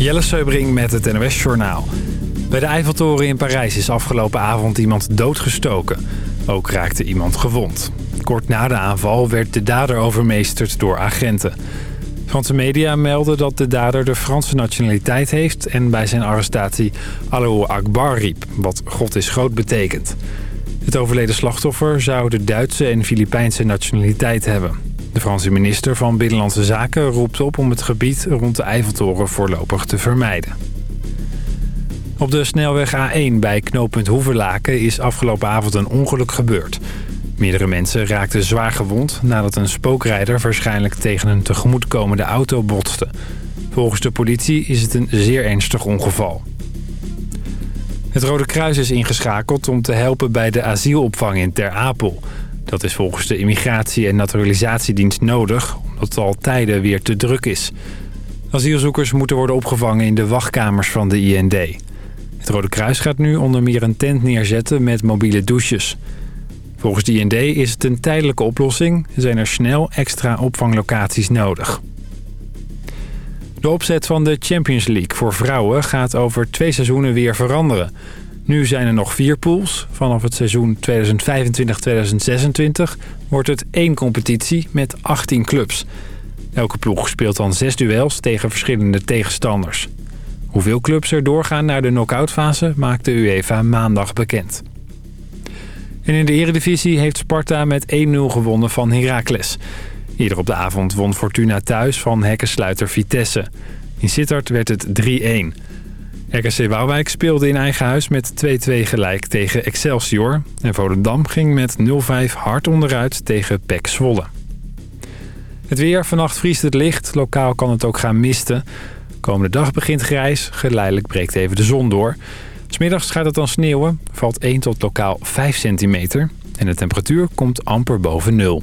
Jelle Seubring met het NOS Journaal. Bij de Eiffeltoren in Parijs is afgelopen avond iemand doodgestoken. Ook raakte iemand gewond. Kort na de aanval werd de dader overmeesterd door agenten. Franse media melden dat de dader de Franse nationaliteit heeft... en bij zijn arrestatie Allahu Akbar riep, wat God is groot betekent. Het overleden slachtoffer zou de Duitse en Filipijnse nationaliteit hebben. De Franse minister van Binnenlandse Zaken roept op om het gebied rond de Eiffeltoren voorlopig te vermijden. Op de snelweg A1 bij knooppunt Hoeverlaken is afgelopen avond een ongeluk gebeurd. Meerdere mensen raakten zwaar gewond nadat een spookrijder waarschijnlijk tegen een tegemoetkomende auto botste. Volgens de politie is het een zeer ernstig ongeval. Het Rode Kruis is ingeschakeld om te helpen bij de asielopvang in Ter Apel. Dat is volgens de Immigratie- en Naturalisatiedienst nodig... omdat het al tijden weer te druk is. Asielzoekers moeten worden opgevangen in de wachtkamers van de IND. Het Rode Kruis gaat nu onder meer een tent neerzetten met mobiele douches. Volgens de IND is het een tijdelijke oplossing... zijn er snel extra opvanglocaties nodig. De opzet van de Champions League voor vrouwen gaat over twee seizoenen weer veranderen... Nu zijn er nog vier pools. Vanaf het seizoen 2025-2026 wordt het één competitie met 18 clubs. Elke ploeg speelt dan zes duels tegen verschillende tegenstanders. Hoeveel clubs er doorgaan naar de knock-outfase maakt de UEFA maandag bekend. En in de eredivisie heeft Sparta met 1-0 gewonnen van Heracles. Eerder op de avond won Fortuna thuis van hekkensluiter Vitesse. In Sittard werd het 3-1. RKC Waalwijk speelde in eigen huis met 2-2 gelijk tegen Excelsior. En Volendam ging met 0-5 hard onderuit tegen PEC Zwolle. Het weer, vannacht vriest het licht. Lokaal kan het ook gaan misten. Komende dag begint grijs. Geleidelijk breekt even de zon door. Smiddags gaat het dan sneeuwen. Valt 1 tot lokaal 5 centimeter. En de temperatuur komt amper boven nul.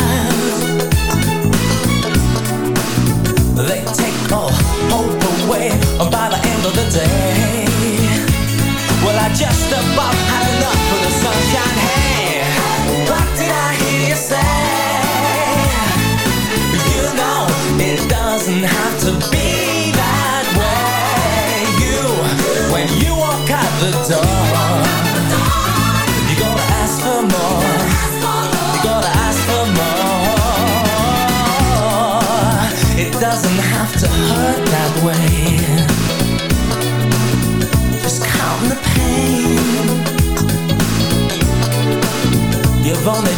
By the end of the day. Well, I just about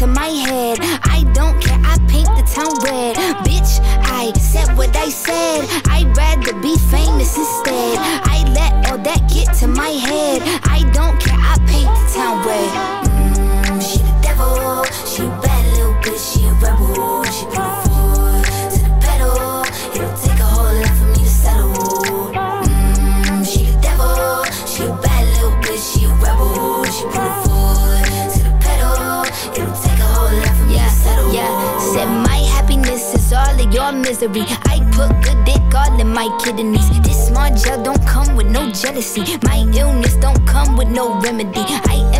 to my head. Kidneys. This small gel don't come with no jealousy. My illness don't come with no remedy. I am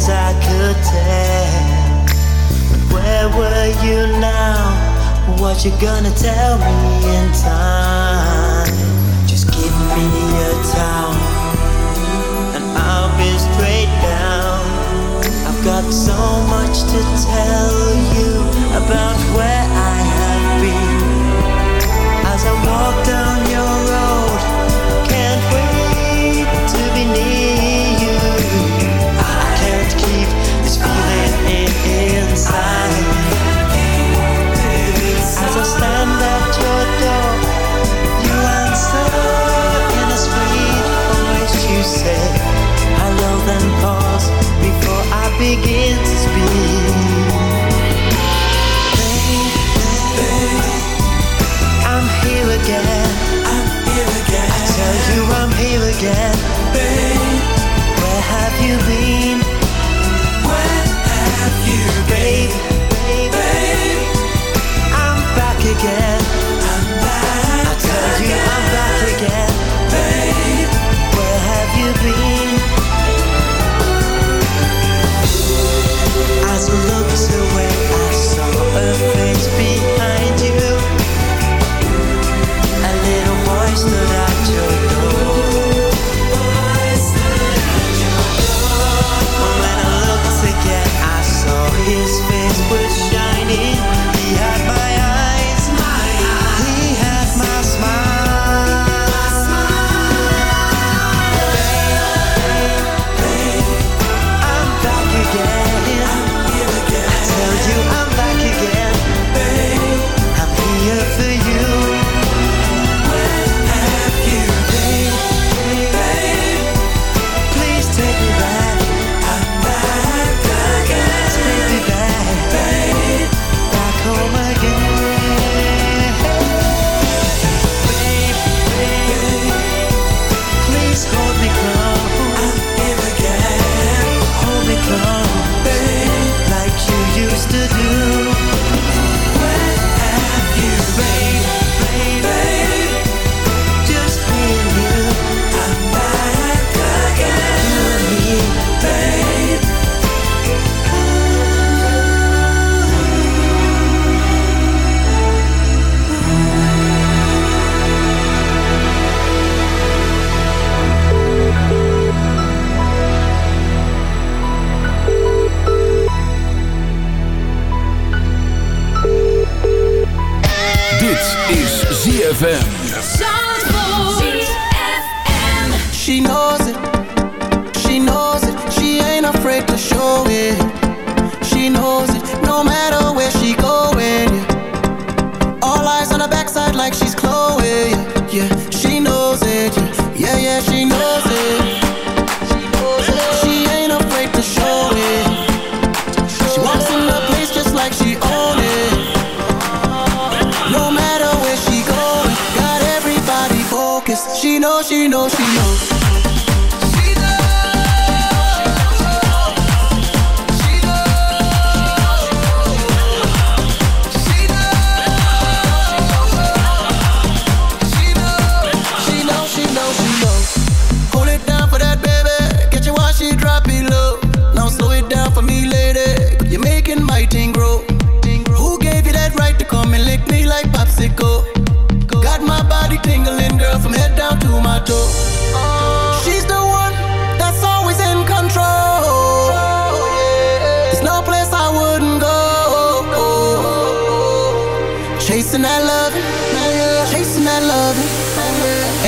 as I could tell. Where were you now? What you gonna tell me in time? Just give me a towel, and I'll be straight down. I've got so much to tell you about where I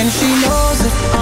and she knows it.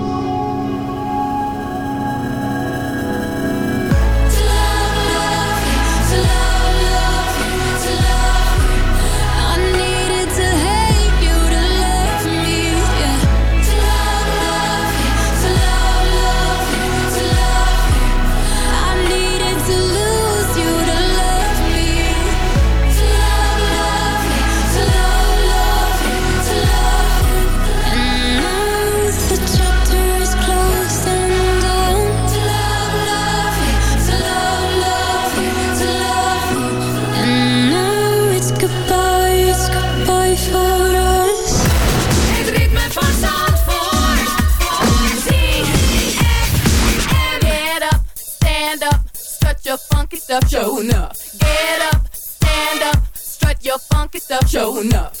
Enough.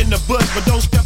In the bush, but don't step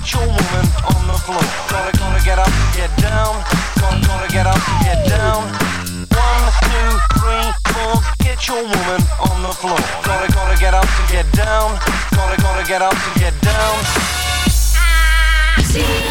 Get your woman on the floor. Gonna, gonna get up, get down. Gonna, gonna get up, get down. Four. Get your woman on the floor. Gonna, gonna get up to get down. Gonna, gonna get up to get down. The